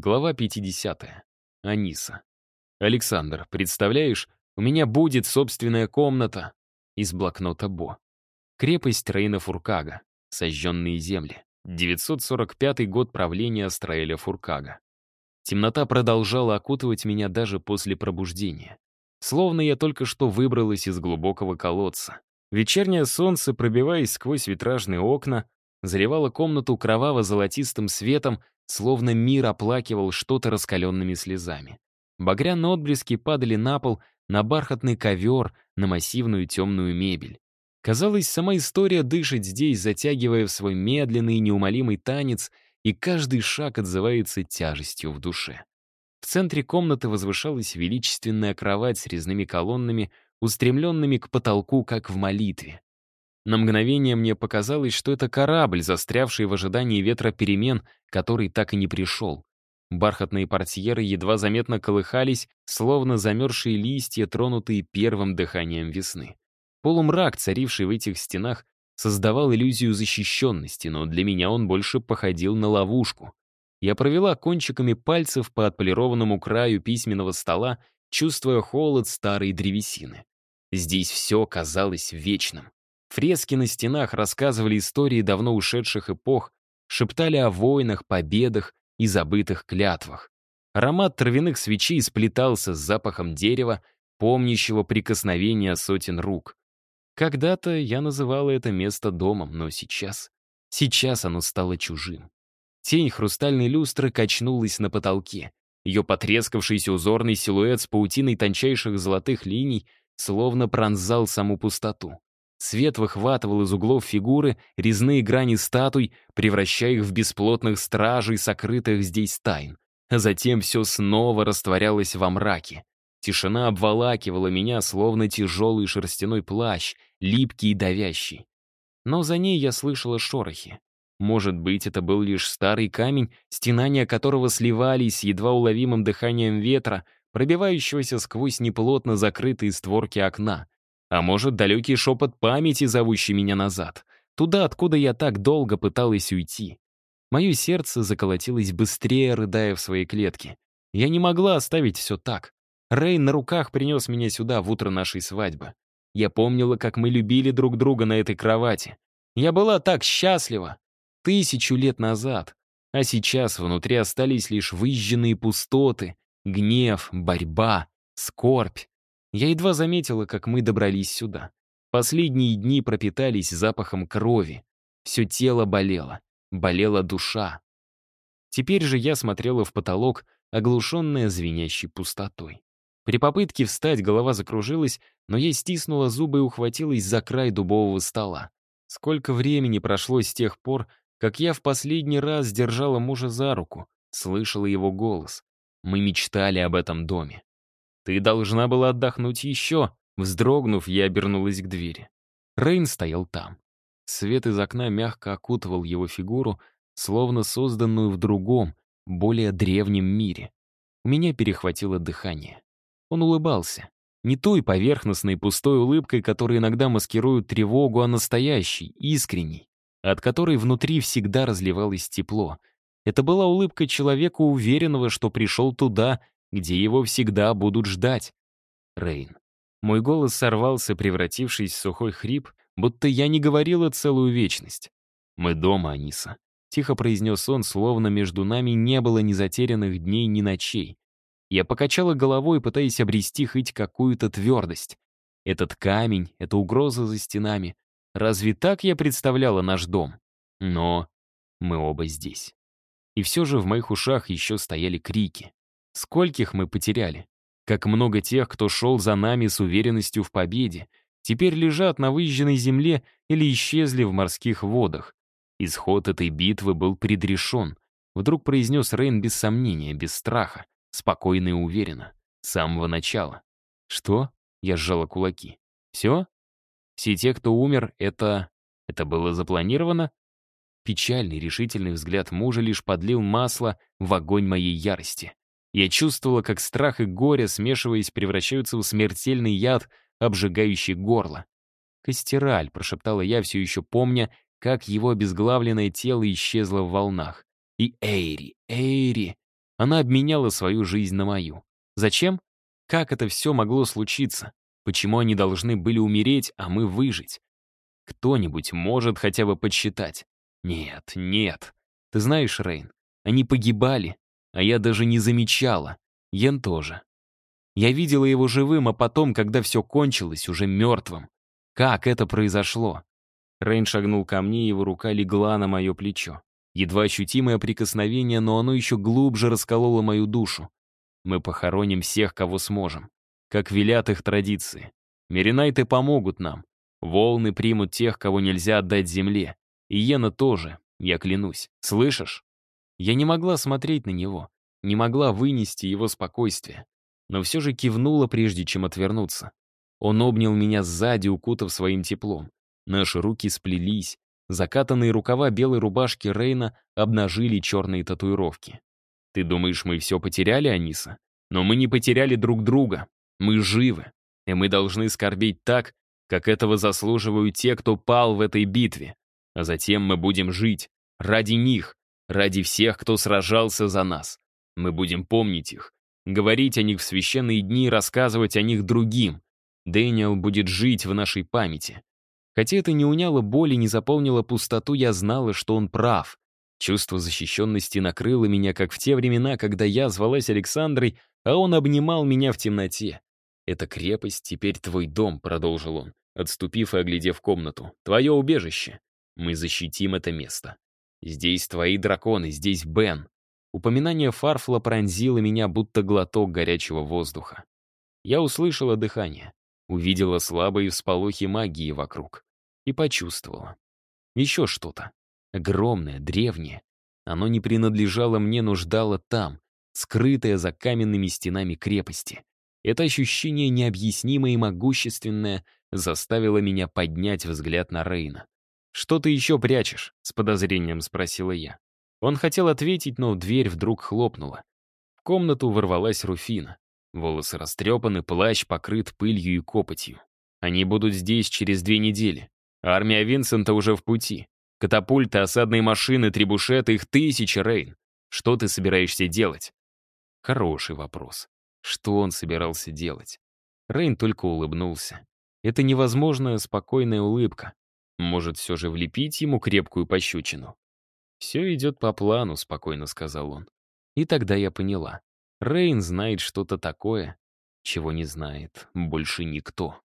Глава 50. Аниса. «Александр, представляешь, у меня будет собственная комната!» Из блокнота Бо. Крепость Рейна Фуркага. Сожженные земли. 945 год правления Астраэля Фуркага. Темнота продолжала окутывать меня даже после пробуждения. Словно я только что выбралась из глубокого колодца. Вечернее солнце, пробиваясь сквозь витражные окна, заливало комнату кроваво-золотистым светом, словно мир оплакивал что-то раскаленными слезами. Багряные отблески падали на пол, на бархатный ковер, на массивную темную мебель. Казалось, сама история дышит здесь, затягивая в свой медленный и неумолимый танец, и каждый шаг отзывается тяжестью в душе. В центре комнаты возвышалась величественная кровать с резными колоннами, устремленными к потолку, как в молитве. На мгновение мне показалось, что это корабль, застрявший в ожидании ветра перемен, который так и не пришел. Бархатные портьеры едва заметно колыхались, словно замерзшие листья, тронутые первым дыханием весны. Полумрак, царивший в этих стенах, создавал иллюзию защищенности, но для меня он больше походил на ловушку. Я провела кончиками пальцев по отполированному краю письменного стола, чувствуя холод старой древесины. Здесь все казалось вечным. Фрески на стенах рассказывали истории давно ушедших эпох, шептали о войнах, победах и забытых клятвах. Аромат травяных свечей сплетался с запахом дерева, помнящего прикосновения сотен рук. Когда-то я называла это место домом, но сейчас... Сейчас оно стало чужим. Тень хрустальной люстры качнулась на потолке. Ее потрескавшийся узорный силуэт с паутиной тончайших золотых линий словно пронзал саму пустоту. Свет выхватывал из углов фигуры резные грани статуй, превращая их в бесплотных стражей, сокрытых здесь тайн. А затем все снова растворялось во мраке. Тишина обволакивала меня, словно тяжелый шерстяной плащ, липкий и давящий. Но за ней я слышала шорохи. Может быть, это был лишь старый камень, стенания которого сливались с едва уловимым дыханием ветра, пробивающегося сквозь неплотно закрытые створки окна — а может, далекий шепот памяти, зовущий меня назад. Туда, откуда я так долго пыталась уйти. Мое сердце заколотилось быстрее, рыдая в своей клетке. Я не могла оставить все так. Рэй на руках принес меня сюда в утро нашей свадьбы. Я помнила, как мы любили друг друга на этой кровати. Я была так счастлива. Тысячу лет назад. А сейчас внутри остались лишь выжженные пустоты, гнев, борьба, скорбь. Я едва заметила, как мы добрались сюда. Последние дни пропитались запахом крови. Все тело болело. Болела душа. Теперь же я смотрела в потолок, оглушенная звенящей пустотой. При попытке встать голова закружилась, но я стиснула зубы и ухватилась за край дубового стола. Сколько времени прошло с тех пор, как я в последний раз держала мужа за руку, слышала его голос. Мы мечтали об этом доме. «Ты должна была отдохнуть еще», — вздрогнув, я обернулась к двери. Рейн стоял там. Свет из окна мягко окутывал его фигуру, словно созданную в другом, более древнем мире. У меня перехватило дыхание. Он улыбался. Не той поверхностной пустой улыбкой, которая иногда маскирует тревогу, а настоящей, искренней, от которой внутри всегда разливалось тепло. Это была улыбка человека, уверенного, что пришел туда, где его всегда будут ждать. Рейн. Мой голос сорвался, превратившись в сухой хрип, будто я не говорила целую вечность. «Мы дома, Аниса», — тихо произнес он, словно между нами не было ни затерянных дней, ни ночей. Я покачала головой, пытаясь обрести хоть какую-то твердость. Этот камень, эта угроза за стенами. Разве так я представляла наш дом? Но мы оба здесь. И все же в моих ушах еще стояли крики. Скольких мы потеряли? Как много тех, кто шел за нами с уверенностью в победе, теперь лежат на выезженной земле или исчезли в морских водах. Исход этой битвы был предрешен. Вдруг произнес Рейн без сомнения, без страха, спокойно и уверенно, с самого начала. «Что?» — я сжала кулаки. «Все? Все те, кто умер, это... это было запланировано?» Печальный, решительный взгляд мужа лишь подлил масло в огонь моей ярости. Я чувствовала, как страх и горе, смешиваясь, превращаются в смертельный яд, обжигающий горло. «Костераль», — прошептала я, все еще помня, как его обезглавленное тело исчезло в волнах. И Эйри, Эйри. Она обменяла свою жизнь на мою. Зачем? Как это все могло случиться? Почему они должны были умереть, а мы выжить? Кто-нибудь может хотя бы подсчитать? Нет, нет. Ты знаешь, Рейн, они погибали, а я даже не замечала. Ян тоже. Я видела его живым, а потом, когда все кончилось, уже мертвым. Как это произошло? Рейн шагнул ко мне, его рука легла на мое плечо. Едва ощутимое прикосновение, но оно еще глубже раскололо мою душу. Мы похороним всех, кого сможем. Как велят их традиции. Меринайты помогут нам. Волны примут тех, кого нельзя отдать земле. И Йена тоже, я клянусь. Слышишь? Я не могла смотреть на него, не могла вынести его спокойствие, но все же кивнула, прежде чем отвернуться. Он обнял меня сзади, укутав своим теплом. Наши руки сплелись, закатанные рукава белой рубашки Рейна обнажили черные татуировки. «Ты думаешь, мы все потеряли, Аниса? Но мы не потеряли друг друга. Мы живы, и мы должны скорбеть так, как этого заслуживают те, кто пал в этой битве. А затем мы будем жить ради них, ради всех, кто сражался за нас. Мы будем помнить их, говорить о них в священные дни и рассказывать о них другим. Дэниел будет жить в нашей памяти. Хотя это не уняло боль и не заполнило пустоту, я знала, что он прав. Чувство защищенности накрыло меня, как в те времена, когда я звалась Александрой, а он обнимал меня в темноте. «Эта крепость теперь твой дом», — продолжил он, отступив и оглядев комнату. «Твое убежище. Мы защитим это место. «Здесь твои драконы, здесь Бен». Упоминание Фарфла пронзило меня, будто глоток горячего воздуха. Я услышала дыхание, увидела слабые всполохи магии вокруг и почувствовала. Еще что-то. Огромное, древнее. Оно не принадлежало мне, но там, скрытое за каменными стенами крепости. Это ощущение необъяснимое и могущественное заставило меня поднять взгляд на Рейна. «Что ты еще прячешь?» — с подозрением спросила я. Он хотел ответить, но дверь вдруг хлопнула. В комнату ворвалась Руфина. Волосы растрепаны, плащ покрыт пылью и копотью. Они будут здесь через две недели. Армия Винсента уже в пути. Катапульты, осадные машины, требушеты, их тысячи, Рейн. Что ты собираешься делать? Хороший вопрос. Что он собирался делать? Рейн только улыбнулся. Это невозможная спокойная улыбка, может, все же влепить ему крепкую пощечину? «Все идет по плану», — спокойно сказал он. И тогда я поняла. Рейн знает что-то такое, чего не знает больше никто.